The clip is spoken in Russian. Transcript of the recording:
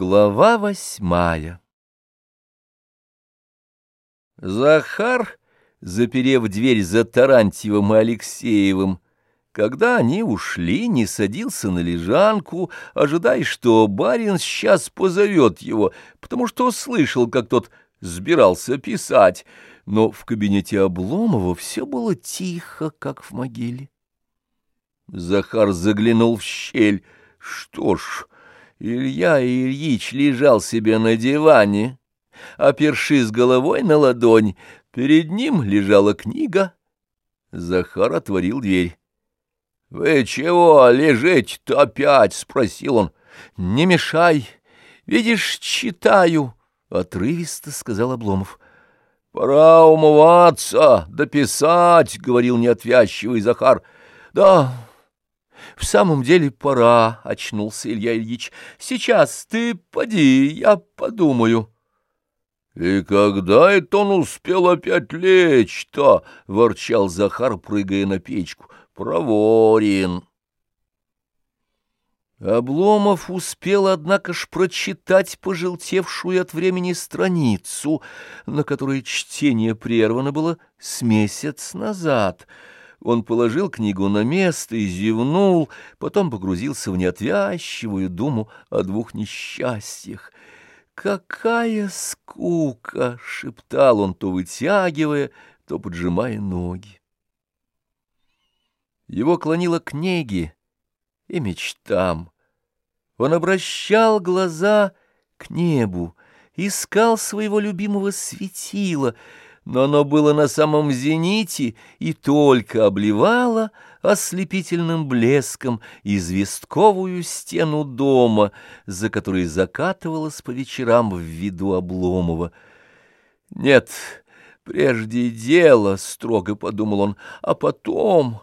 Глава восьмая Захар, заперев дверь за Тарантьевым и Алексеевым, когда они ушли, не садился на лежанку, ожидая, что барин сейчас позовет его, потому что слышал, как тот сбирался писать, но в кабинете Обломова все было тихо, как в могиле. Захар заглянул в щель. Что ж... Илья Ильич лежал себе на диване, опершись головой на ладонь. Перед ним лежала книга. Захар отворил дверь. — Вы чего лежите-то опять? — спросил он. — Не мешай. Видишь, читаю, — отрывисто сказал Обломов. — Пора умываться, дописать, — говорил неотвязчивый Захар. — Да... В самом деле пора, — очнулся Илья Ильич. Сейчас ты поди, я подумаю. И когда это он успел опять лечь-то? — ворчал Захар, прыгая на печку. Проворен. Обломов успел, однако ж, прочитать пожелтевшую от времени страницу, на которой чтение прервано было с месяц назад — он положил книгу на место и зевнул, потом погрузился в неотвязчивую думу о двух несчастьях. «Какая скука!» — шептал он, то вытягивая, то поджимая ноги. Его клонило к книге и мечтам. Он обращал глаза к небу, искал своего любимого светила — но оно было на самом зените и только обливало ослепительным блеском известковую стену дома, за которой закатывалась по вечерам в виду Обломова. «Нет, прежде дело», — строго подумал он, — «а потом...»